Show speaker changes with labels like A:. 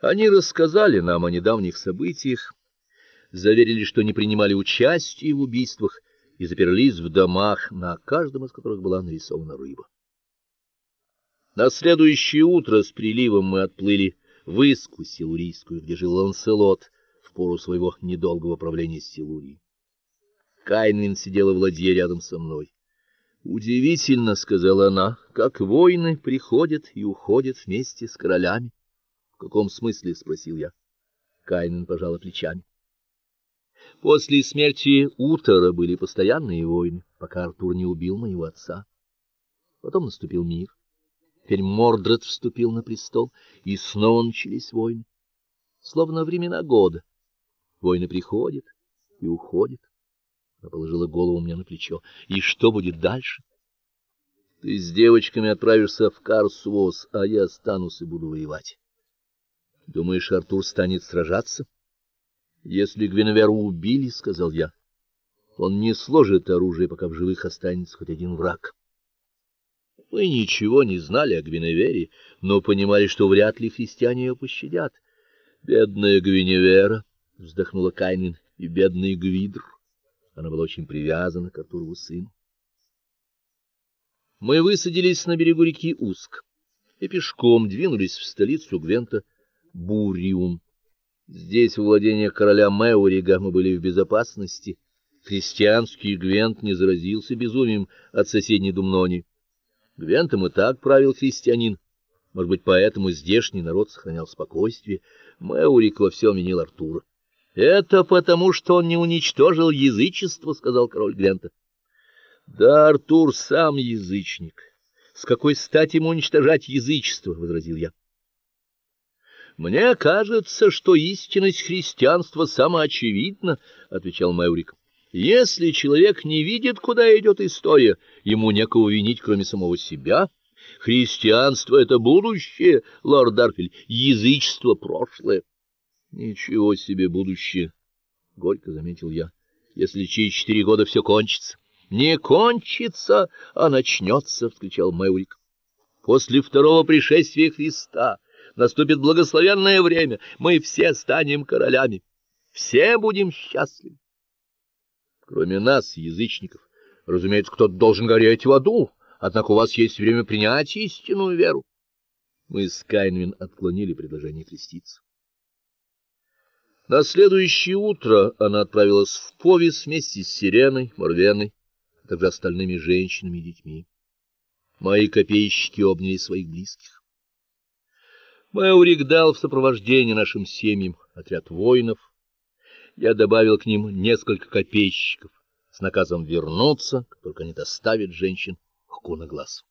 A: Они рассказали нам о недавних событиях, заверили, что не принимали участия в убийствах и заперлись в домах, на каждом из которых была нарисована рыба. На следующее утро с приливом мы отплыли в Иску Силурийскую, где жил Ланселот в пору своего недолгого правления Силурии. Кайнвин сидела в ладье рядом со мной. Удивительно, сказала она, как воины приходят и уходят вместе с королями. В каком смысле, спросил я. Кайнвин пожала плечами. После смерти Утора были постоянные войны, пока Артур не убил моего отца. Потом наступил мир. Теперь Мордред вступил на престол, и снова начались войны. Словно времена года. Войны приходят и уходят. Она положила голову мне на плечо. И что будет дальше? Ты с девочками отправишься в Карсвос, а я останусь и буду воевать. Думаешь, Артур станет сражаться? Если Гвиневеру убили, сказал я, он не сложит оружие, пока в живых останется хоть один враг. Мы ничего не знали о Гвиневере, но понимали, что вряд ли христиане ее пощадят. Бедная Гвиневера, вздохнула Кайнин, и бедный Гвидр. Она была очень привязана к Артурову сыну. Мы высадились на берегу реки Уск и пешком двинулись в столицу Гвента Буриум. Здесь, в владениях короля Меурига, мы были в безопасности. Христианский Гвент не заразился безумием от соседней Думнони. Гвентом и так правил христианин. Может быть, поэтому здешний народ сохранял спокойствие. Меурик во всем винил Артура. Это потому, что он не уничтожил язычество, сказал король Гвента. Да, Артур сам язычник. С какой стати ему уничтожать язычество, возразил я. Мне кажется, что истинность христианства самоочевидна, отвечал Майурик. Если человек не видит, куда идет история, ему некого винить, кроме самого себя. Христианство это будущее, лорд Дарфиль, язычество прошлое. Ничего себе будущее, горько заметил я. Если через четыре года все кончится, не кончится, а начнется, — вскричал Майурик. После второго пришествия Христа наступит благословенное время, мы все станем королями. Все будем счастливы. Кроме нас, язычников, разумеется, кто-то должен гореть в аду, однако у вас есть время принять истинную веру. Мы с Кайнвин отклонили предложение креститься. На следующее утро она отправилась в Повис вместе с Сиреной, Морвеной, а также остальными женщинами и детьми. Мои копейщики обняли своих близких. Маурик дал в сопровождение нашим семьям отряд воинов. Я добавил к ним несколько копейщиков с наказом вернуться, как только они доставят женщин к Кунагласу.